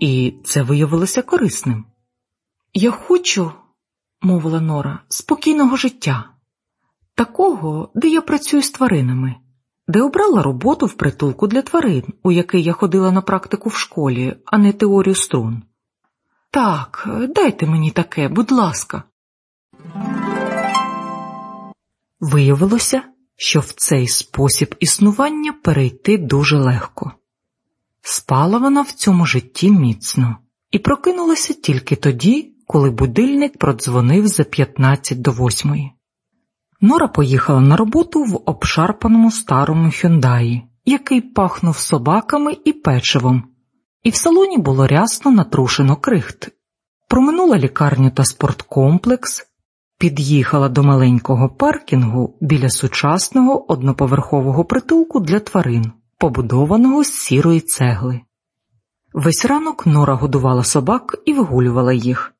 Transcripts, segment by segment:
і це виявилося корисним. Я хочу, мовила Нора, спокійного життя, такого, де я працюю з тваринами, де обрала роботу в притулку для тварин, у який я ходила на практику в школі, а не теорію струн. Так, дайте мені таке, будь ласка. Виявилося, що в цей спосіб існування перейти дуже легко. Спала вона в цьому житті міцно і прокинулася тільки тоді, коли будильник продзвонив за 15 до восьмої. Нора поїхала на роботу в обшарпаному старому хюндаї, який пахнув собаками і печивом, і в салоні було рясно натрушено крихт. Проминула лікарню та спорткомплекс, під'їхала до маленького паркінгу біля сучасного одноповерхового притулку для тварин, побудованого з сірої цегли. Весь ранок Нора годувала собак і вигулювала їх.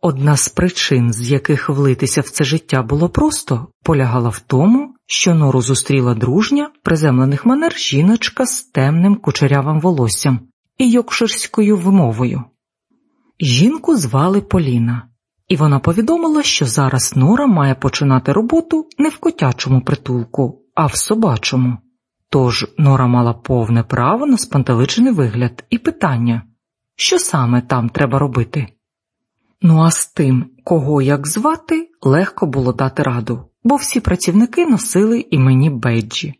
Одна з причин, з яких влитися в це життя було просто, полягала в тому, що нору зустріла дружня приземлених манер жіночка з темним кучерявим волоссям і йокширською вимовою. Жінку звали Поліна, і вона повідомила, що зараз Нора має починати роботу не в котячому притулку, а в собачому. Тож Нора мала повне право на спантеличений вигляд і питання, що саме там треба робити. Ну а з тим, кого як звати, легко було дати раду, бо всі працівники носили імені бейджі.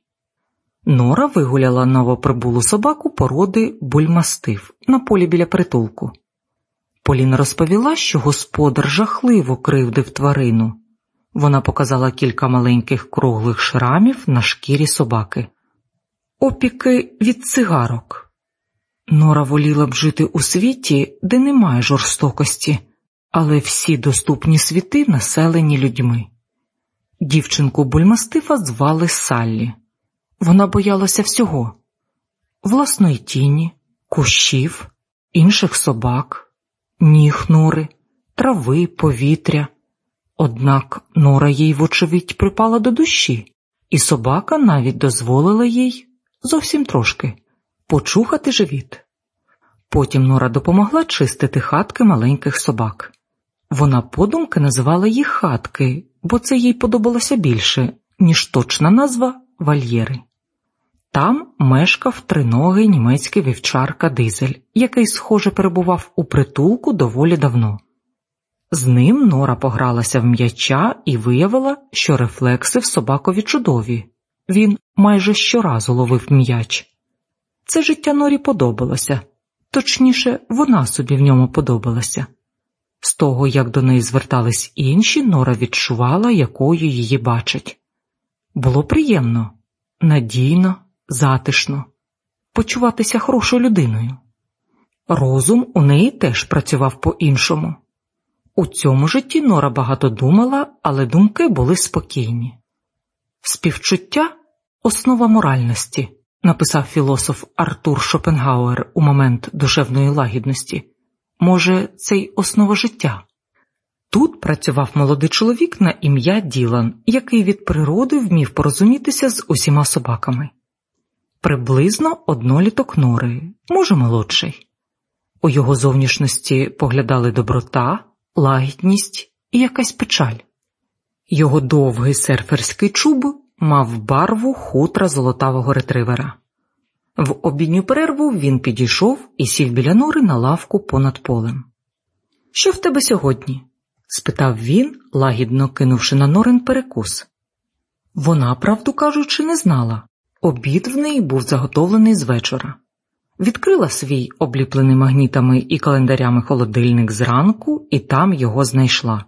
Нора вигуляла новоприбулу собаку породи бульмастив на полі біля притулку. Поліна розповіла, що господар жахливо кривдив тварину. Вона показала кілька маленьких круглих шрамів на шкірі собаки, опіки від цигарок. Нора воліла б жити у світі, де немає жорстокості але всі доступні світи населені людьми. Дівчинку бульмастифа звали Саллі. Вона боялася всього власної тіні, кущів, інших собак, ніг нори, трави, повітря. Однак нора їй, вочевидь, припала до душі, і собака навіть дозволила їй зовсім трошки почухати живіт. Потім Нора допомогла чистити хатки маленьких собак. Вона подумки називала їх хатки, бо це їй подобалося більше, ніж точна назва вольєри. Там мешкав триногий німецький вівчарка Дизель, який, схоже, перебував у притулку доволі давно. З ним Нора погралася в м'яча і виявила, що рефлекси в собакові чудові. Він майже щоразу ловив м'яч. Це життя Норі подобалося, точніше, вона собі в ньому подобалася. З того, як до неї звертались інші, Нора відчувала, якою її бачать. Було приємно, надійно, затишно, почуватися хорошою людиною. Розум у неї теж працював по-іншому. У цьому житті Нора багато думала, але думки були спокійні. Співчуття основа моральності, написав філософ Артур Шопенгауер у момент душевної лагідності. Може, це й основа життя. Тут працював молодий чоловік на ім'я Ділан, який від природи вмів порозумітися з усіма собаками. Приблизно одноліток нори, може, молодший. У його зовнішності поглядали доброта, лагідність і якась печаль. Його довгий серферський чуб мав барву хутра золотавого ретривера. В обідню перерву він підійшов і сів біля нори на лавку понад полем. Що в тебе сьогодні? спитав він, лагідно кинувши на норин перекус. Вона, правду кажучи, не знала. Обід в неї був заготовлений з вечора. Відкрила свій обліплений магнітами і календарями холодильник зранку і там його знайшла.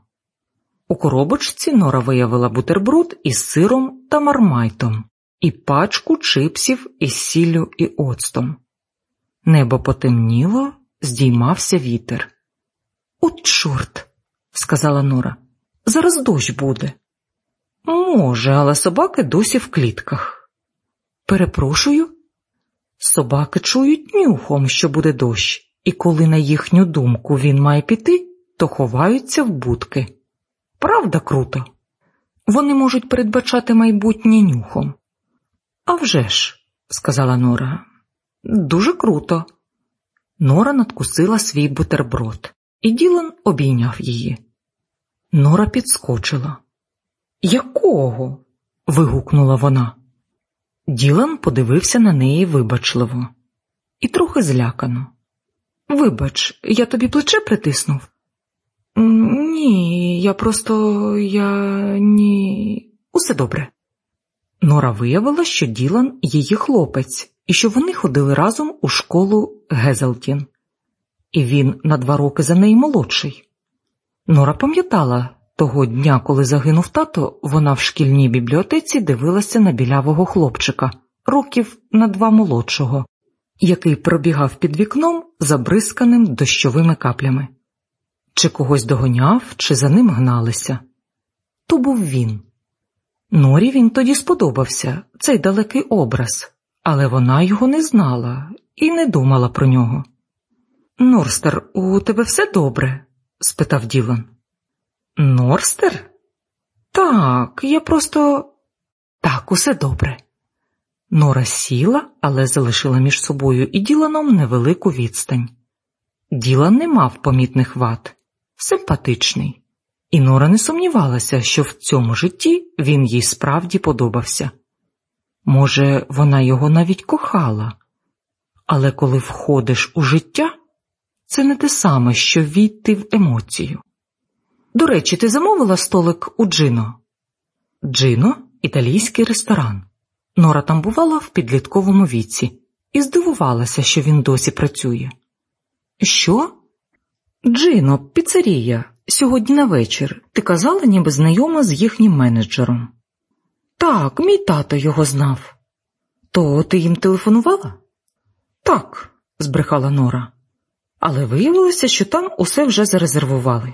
У коробочці Нора виявила бутерброд із сиром та мармайтом і пачку чипсів із сіллю і оцтом. Небо потемніло, здіймався вітер. От, чорт, сказала Нора, зараз дощ буде. Може, але собаки досі в клітках. Перепрошую, собаки чують нюхом, що буде дощ, і коли, на їхню думку, він має піти, то ховаються в будки. Правда, круто? Вони можуть передбачати майбутнє нюхом. «А вже ж», – сказала Нора, дуже круто. Нора надкусила свій бутерброд, і Ділан обійняв її. Нора підскочила. Якого? вигукнула вона. Ділан подивився на неї вибачливо і трохи злякано. Вибач, я тобі плече притиснув? Ні, я просто я ні. Усе добре. Нора виявила, що Ділан її хлопець, і що вони ходили разом у школу Гезелтін, і він на два роки за неї молодший. Нора пам'ятала того дня, коли загинув тато, вона в шкільній бібліотеці дивилася на білявого хлопчика, років на два молодшого, який пробігав під вікном, забризканим дощовими каплями. Чи когось догоняв, чи за ним гналися. То був він. Норі він тоді сподобався, цей далекий образ, але вона його не знала і не думала про нього. Норстер, у тебе все добре? спитав Ділан. Норстер? Так, я просто так, усе добре. Нора сіла, але залишила між собою і Діланом невелику відстань. Ділан не мав помітних вад, симпатичний, і Нора не сумнівалася, що в цьому житті він їй справді подобався. Може, вона його навіть кохала, але коли входиш у життя, це не те саме, що війти в емоцію. До речі, ти замовила столик у Джино? Джино італійський ресторан. Нора там бувала в підлітковому віці і здивувалася, що він досі працює. Що? Джино, піцерія, сьогодні на вечір. Ти казала, ніби знайома з їхнім менеджером. Так, мій тато його знав. То ти їм телефонувала? Так, збрехала Нора, але виявилося, що там усе вже зарезервували.